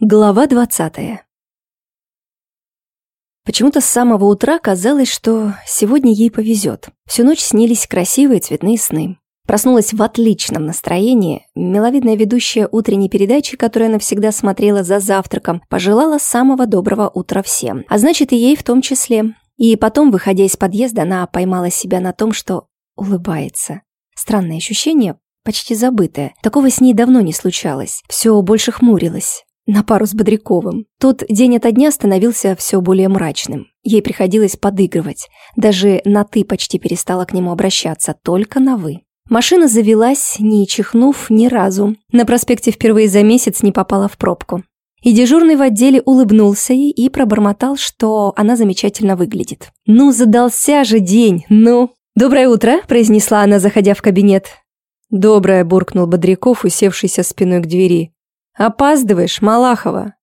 Глава двадцатая. Почему-то с самого утра казалось, что сегодня ей повезет. Всю ночь снились красивые цветные сны. Проснулась в отличном настроении. Миловидная ведущая утренней передачи, которую она всегда смотрела за завтраком, пожелала самого доброго утра всем. А значит, и ей в том числе. И потом, выходя из подъезда, она поймала себя на том, что улыбается. Странное ощущение, почти забытое. Такого с ней давно не случалось. Все больше хмурилось на пару с Бодряковым. Тот день ото дня становился все более мрачным. Ей приходилось подыгрывать. Даже на «ты» почти перестала к нему обращаться, только на «вы». Машина завелась, не чихнув ни разу. На проспекте впервые за месяц не попала в пробку. И дежурный в отделе улыбнулся ей и пробормотал, что она замечательно выглядит. «Ну, задался же день, ну!» «Доброе утро», – произнесла она, заходя в кабинет. «Доброе», – буркнул Бодряков, усевшийся спиной к двери. «Опаздываешь, Малахова?»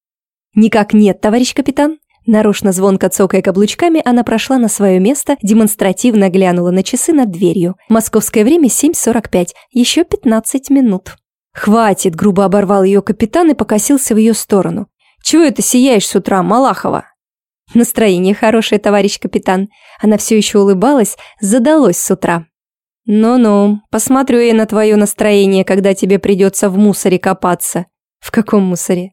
«Никак нет, товарищ капитан». Нарочно звонко цокая каблучками, она прошла на свое место, демонстративно глянула на часы над дверью. Московское время 7.45, еще 15 минут. «Хватит!» – грубо оборвал ее капитан и покосился в ее сторону. «Чего это сияешь с утра, Малахова?» «Настроение хорошее, товарищ капитан». Она все еще улыбалась, задалось с утра. «Ну-ну, посмотрю я на твое настроение, когда тебе придется в мусоре копаться», в каком мусоре?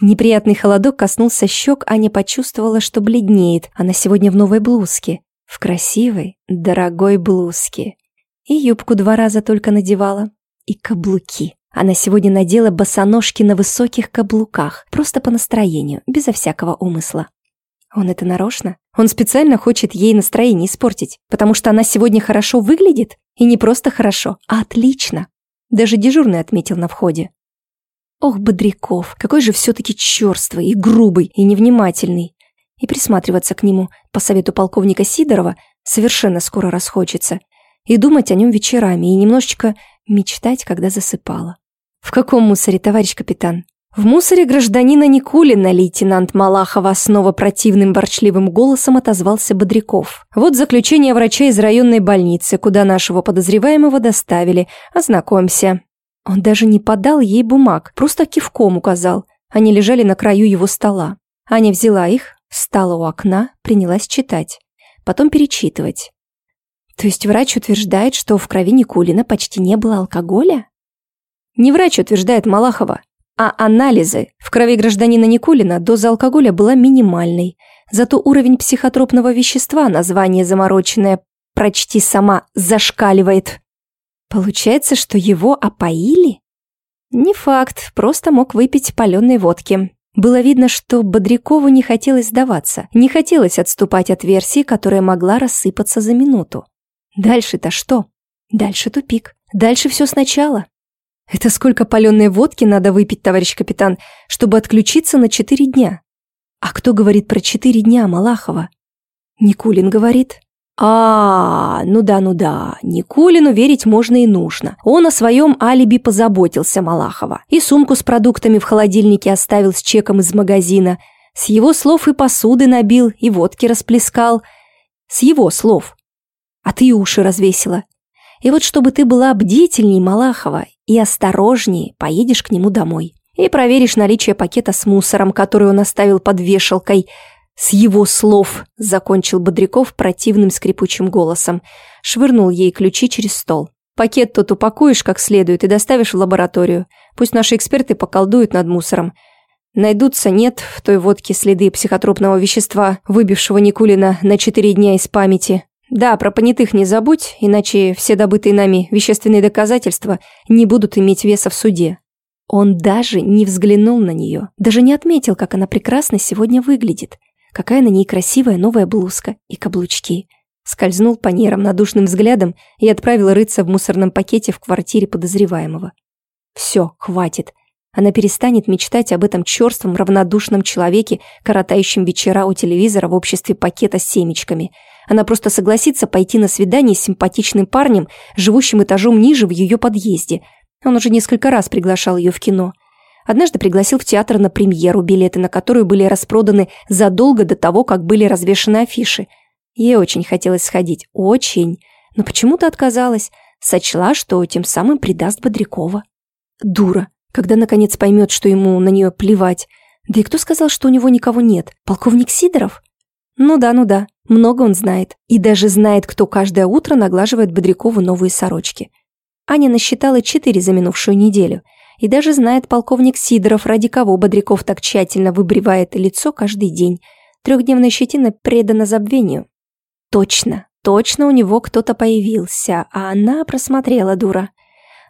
Неприятный холодок коснулся щек, Аня почувствовала, что бледнеет. Она сегодня в новой блузке. В красивой, дорогой блузке. И юбку два раза только надевала. И каблуки. Она сегодня надела босоножки на высоких каблуках, просто по настроению, безо всякого умысла. Он это нарочно? Он специально хочет ей настроение испортить, потому что она сегодня хорошо выглядит? И не просто хорошо, а отлично. Даже дежурный отметил на входе. Ох, Бодряков, какой же все-таки черствый и грубый и невнимательный. И присматриваться к нему, по совету полковника Сидорова, совершенно скоро расхочется. И думать о нем вечерами, и немножечко мечтать, когда засыпала. В каком мусоре, товарищ капитан? В мусоре гражданина Никулина лейтенант Малахова снова противным борчливым голосом отозвался Бодряков. Вот заключение врача из районной больницы, куда нашего подозреваемого доставили. Ознакомься. Он даже не подал ей бумаг, просто кивком указал. Они лежали на краю его стола. Аня взяла их, встала у окна, принялась читать. Потом перечитывать. То есть врач утверждает, что в крови Никулина почти не было алкоголя? Не врач утверждает Малахова, а анализы. В крови гражданина Никулина доза алкоголя была минимальной. Зато уровень психотропного вещества, название замороченное «прочти сама» зашкаливает. Получается, что его опоили? Не факт, просто мог выпить паленой водки. Было видно, что Бодрякову не хотелось сдаваться, не хотелось отступать от версии, которая могла рассыпаться за минуту. Дальше-то что? Дальше тупик. Дальше все сначала. Это сколько паленой водки надо выпить, товарищ капитан, чтобы отключиться на четыре дня? А кто говорит про четыре дня, Малахова? Никулин говорит. А, ну да, ну да, Никулину верить можно и нужно. Он о своем алиби позаботился Малахова. И сумку с продуктами в холодильнике оставил с чеком из магазина. С его слов и посуды набил, и водки расплескал. С его слов. А ты уши развесила. И вот чтобы ты была бдительней, Малахова, и осторожнее, поедешь к нему домой. И проверишь наличие пакета с мусором, который он оставил под вешалкой – «С его слов!» – закончил Бодряков противным скрипучим голосом. Швырнул ей ключи через стол. «Пакет тот упакуешь как следует и доставишь в лабораторию. Пусть наши эксперты поколдуют над мусором. Найдутся, нет, в той водке следы психотропного вещества, выбившего Никулина на четыре дня из памяти. Да, про понятых не забудь, иначе все добытые нами вещественные доказательства не будут иметь веса в суде». Он даже не взглянул на нее, даже не отметил, как она прекрасно сегодня выглядит. Какая на ней красивая новая блузка и каблучки. Скользнул по ней равнодушным взглядом и отправил рыться в мусорном пакете в квартире подозреваемого. Все, хватит. Она перестанет мечтать об этом черством, равнодушном человеке, коротающем вечера у телевизора в обществе пакета с семечками. Она просто согласится пойти на свидание с симпатичным парнем, живущим этажом ниже в ее подъезде. Он уже несколько раз приглашал ее в кино – Однажды пригласил в театр на премьеру, билеты на которую были распроданы задолго до того, как были развешаны афиши. Ей очень хотелось сходить, очень, но почему-то отказалась, сочла, что тем самым предаст Бодрякова. Дура, Когда, наконец, поймет, что ему на нее плевать. Да и кто сказал, что у него никого нет? Полковник Сидоров? Ну да, ну да, много он знает. И даже знает, кто каждое утро наглаживает Бодрякову новые сорочки. Аня насчитала четыре за минувшую неделю. И даже знает полковник Сидоров, ради кого Бодряков так тщательно выбривает лицо каждый день. Трехдневная щетина предана забвению. Точно, точно у него кто-то появился, а она просмотрела, дура.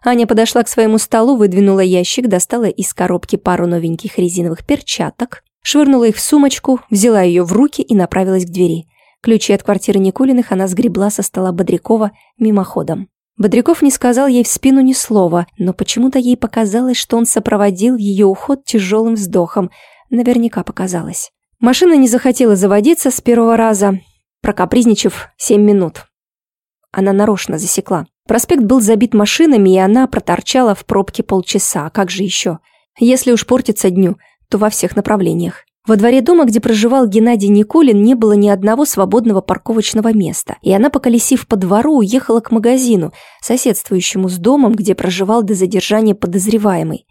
Аня подошла к своему столу, выдвинула ящик, достала из коробки пару новеньких резиновых перчаток, швырнула их в сумочку, взяла ее в руки и направилась к двери. Ключи от квартиры Никулиных она сгребла со стола Бодрякова мимоходом. Бодряков не сказал ей в спину ни слова, но почему-то ей показалось, что он сопроводил ее уход тяжелым вздохом. Наверняка показалось. Машина не захотела заводиться с первого раза, прокапризничав семь минут. Она нарочно засекла. Проспект был забит машинами, и она проторчала в пробке полчаса. А как же еще? Если уж портится дню, то во всех направлениях. Во дворе дома, где проживал Геннадий Никулин, не было ни одного свободного парковочного места, и она, поколесив по двору, уехала к магазину, соседствующему с домом, где проживал до задержания подозреваемый.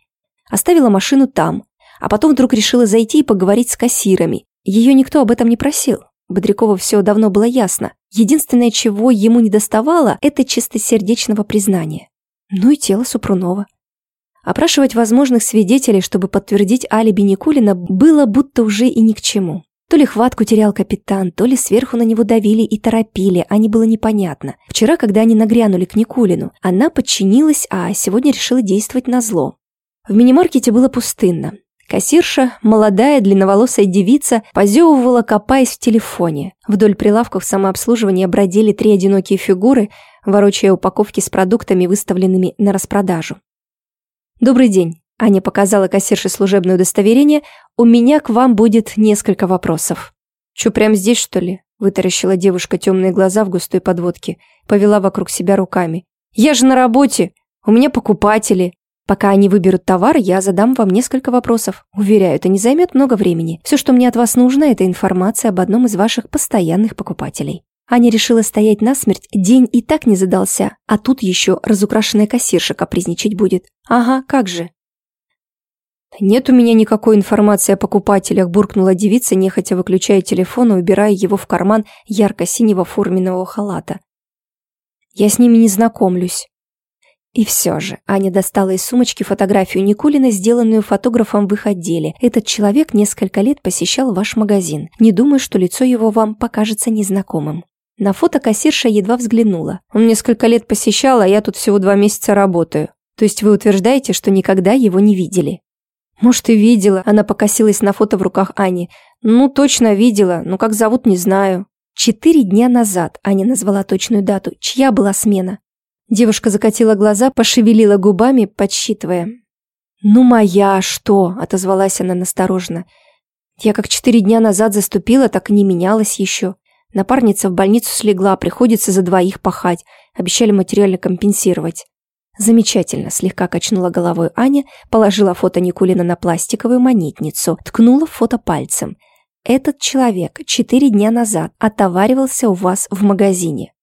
Оставила машину там, а потом вдруг решила зайти и поговорить с кассирами. Ее никто об этом не просил. Бодрякову все давно было ясно. Единственное, чего ему не доставало, это чистосердечного признания. Ну и тело Супрунова. Опрашивать возможных свидетелей, чтобы подтвердить алиби Никулина, было будто уже и ни к чему. То ли хватку терял капитан, то ли сверху на него давили и торопили, а не было непонятно. Вчера, когда они нагрянули к Никулину, она подчинилась, а сегодня решила действовать на зло. В мини-маркете было пустынно. Кассирша, молодая длинноволосая девица, позевывала, копаясь в телефоне. Вдоль прилавков самообслуживания бродили три одинокие фигуры, ворочая упаковки с продуктами, выставленными на распродажу. «Добрый день», — Аня показала кассирше служебное удостоверение. «У меня к вам будет несколько вопросов». «Чё, прямо здесь, что ли?» — вытаращила девушка темные глаза в густой подводке, повела вокруг себя руками. «Я же на работе! У меня покупатели!» Пока они выберут товар, я задам вам несколько вопросов. Уверяю, это не займет много времени. Все, что мне от вас нужно, это информация об одном из ваших постоянных покупателей. Аня решила стоять насмерть, день и так не задался, а тут еще разукрашенная кассирша капризничать будет. Ага, как же. «Нет у меня никакой информации о покупателях», буркнула девица, нехотя выключая телефон и убирая его в карман ярко-синего форменного халата. «Я с ними не знакомлюсь». И все же, Аня достала из сумочки фотографию Никулина, сделанную фотографом в их отделе. Этот человек несколько лет посещал ваш магазин. Не думаю, что лицо его вам покажется незнакомым. На фото кассирша едва взглянула. Он несколько лет посещал, а я тут всего два месяца работаю. То есть вы утверждаете, что никогда его не видели? Может, и видела. Она покосилась на фото в руках Ани. Ну, точно видела, но как зовут, не знаю. Четыре дня назад Аня назвала точную дату. Чья была смена? Девушка закатила глаза, пошевелила губами, подсчитывая. «Ну моя, что?» – отозвалась она насторожно. «Я как четыре дня назад заступила, так и не менялась еще. Напарница в больницу слегла, приходится за двоих пахать. Обещали материально компенсировать». «Замечательно», – слегка качнула головой Аня, положила фото Никулина на пластиковую монетницу, ткнула фото пальцем. «Этот человек четыре дня назад отоваривался у вас в магазине.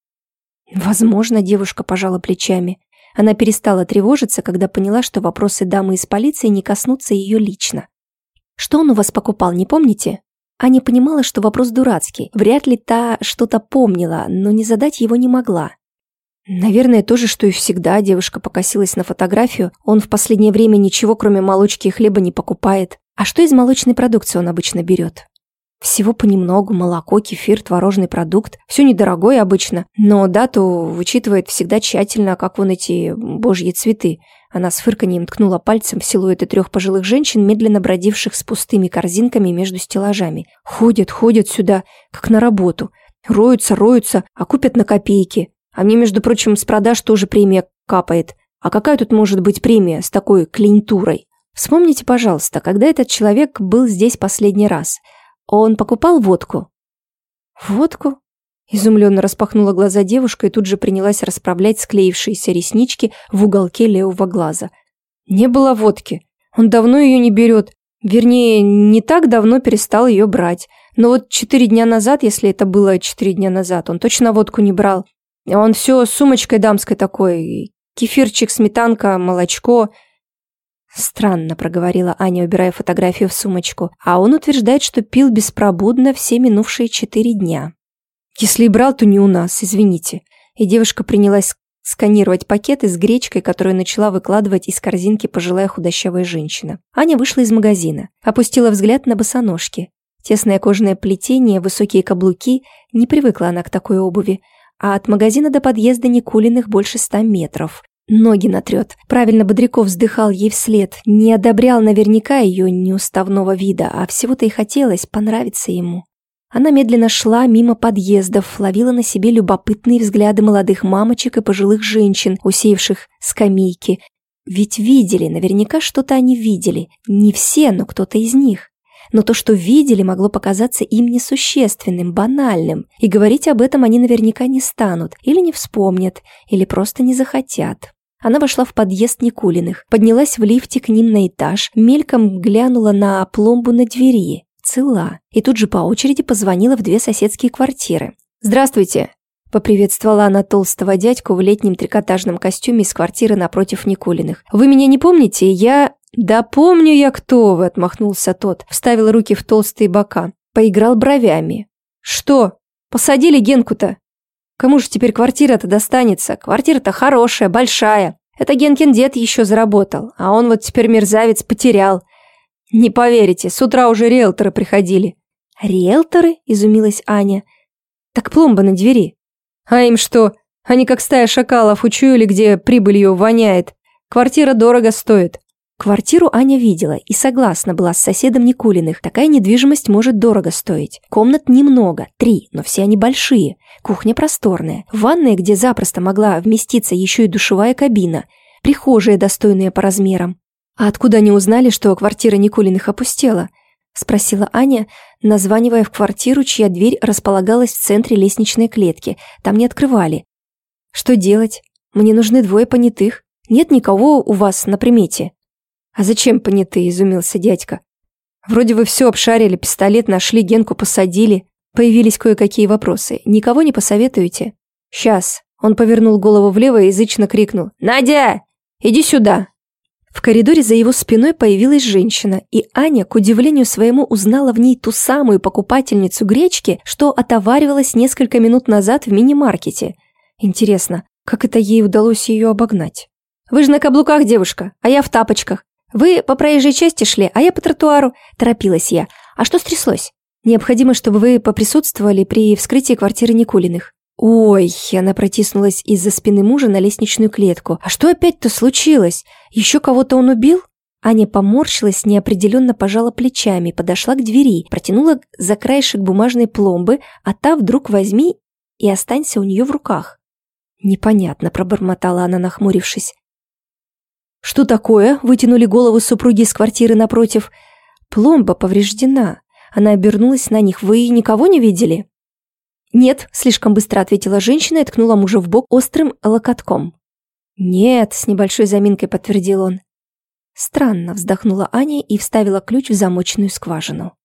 Возможно, девушка пожала плечами. Она перестала тревожиться, когда поняла, что вопросы дамы из полиции не коснутся ее лично. «Что он у вас покупал, не помните?» Аня понимала, что вопрос дурацкий. Вряд ли та что-то помнила, но не задать его не могла. Наверное, то же, что и всегда, девушка покосилась на фотографию. Он в последнее время ничего, кроме молочки и хлеба, не покупает. А что из молочной продукции он обычно берет? Всего понемногу, молоко, кефир, творожный продукт. Все недорогое обычно, но дату вычитывает всегда тщательно, как вон эти божьи цветы. Она с фырканьем ткнула пальцем в силуэты трех пожилых женщин, медленно бродивших с пустыми корзинками между стеллажами. Ходят, ходят сюда, как на работу. Роются, роются, а купят на копейки. А мне, между прочим, с продаж тоже премия капает. А какая тут может быть премия с такой клиентурой? Вспомните, пожалуйста, когда этот человек был здесь последний раз – он покупал водку?» «Водку?» Изумленно распахнула глаза девушка и тут же принялась расправлять склеившиеся реснички в уголке левого глаза. «Не было водки. Он давно ее не берет. Вернее, не так давно перестал ее брать. Но вот четыре дня назад, если это было четыре дня назад, он точно водку не брал. Он все с сумочкой дамской такой. Кефирчик, сметанка, молочко. Странно, проговорила Аня, убирая фотографию в сумочку. А он утверждает, что пил беспробудно все минувшие четыре дня. Если и брал, то не у нас, извините. И девушка принялась сканировать пакеты с гречкой, которую начала выкладывать из корзинки пожилая худощавая женщина. Аня вышла из магазина, опустила взгляд на босоножки. Тесное кожаное плетение, высокие каблуки, не привыкла она к такой обуви, а от магазина до подъезда Никулиных больше ста метров. Ноги натрет. Правильно Бодряков вздыхал ей вслед. Не одобрял наверняка ее неуставного вида, а всего-то и хотелось понравиться ему. Она медленно шла мимо подъездов, ловила на себе любопытные взгляды молодых мамочек и пожилых женщин, усеявших скамейки. Ведь видели, наверняка что-то они видели. Не все, но кто-то из них но то, что видели, могло показаться им несущественным, банальным, и говорить об этом они наверняка не станут, или не вспомнят, или просто не захотят. Она вошла в подъезд Никулиных, поднялась в лифте к ним на этаж, мельком глянула на пломбу на двери. Цела. И тут же по очереди позвонила в две соседские квартиры. «Здравствуйте!» Поприветствовала она толстого дядьку в летнем трикотажном костюме из квартиры напротив Никулиных. «Вы меня не помните? Я...» «Да помню я, кто вы», — отмахнулся тот, вставил руки в толстые бока, поиграл бровями. «Что? Посадили Генку-то? Кому же теперь квартира-то достанется? Квартира-то хорошая, большая. Это Генкин дед еще заработал, а он вот теперь мерзавец потерял. Не поверите, с утра уже риэлторы приходили». «Риэлторы?» – изумилась Аня. «Так пломба на двери». «А им что? Они как стая шакалов учуяли, где прибылью воняет. Квартира дорого стоит. Квартиру Аня видела и согласна была с соседом Никулиных. Такая недвижимость может дорого стоить. Комнат немного, три, но все они большие. Кухня просторная. Ванная, где запросто могла вместиться еще и душевая кабина. Прихожая, достойная по размерам. А откуда они узнали, что квартира Никулиных опустела? Спросила Аня, названивая в квартиру, чья дверь располагалась в центре лестничной клетки. Там не открывали. Что делать? Мне нужны двое понятых. Нет никого у вас на примете. «А зачем понятые?» – изумился дядька. «Вроде вы все обшарили, пистолет нашли, Генку посадили. Появились кое-какие вопросы. Никого не посоветуете?» «Сейчас». Он повернул голову влево и язычно крикнул. «Надя! Иди сюда!» В коридоре за его спиной появилась женщина, и Аня, к удивлению своему, узнала в ней ту самую покупательницу гречки, что отоваривалась несколько минут назад в мини-маркете. Интересно, как это ей удалось ее обогнать? «Вы же на каблуках, девушка, а я в тапочках. «Вы по проезжей части шли, а я по тротуару», – торопилась я. «А что стряслось?» «Необходимо, чтобы вы поприсутствовали при вскрытии квартиры Никулиных». «Ой!» – она протиснулась из-за спины мужа на лестничную клетку. «А что опять-то случилось? Еще кого-то он убил?» Аня поморщилась, неопределенно пожала плечами, подошла к двери, протянула за краешек бумажной пломбы, а та вдруг возьми и останься у нее в руках. «Непонятно», – пробормотала она, нахмурившись. «Что такое?» – вытянули головы супруги из квартиры напротив. «Пломба повреждена». Она обернулась на них. «Вы никого не видели?» «Нет», – слишком быстро ответила женщина и ткнула мужа в бок острым локотком. «Нет», – с небольшой заминкой подтвердил он. Странно, вздохнула Аня и вставила ключ в замочную скважину.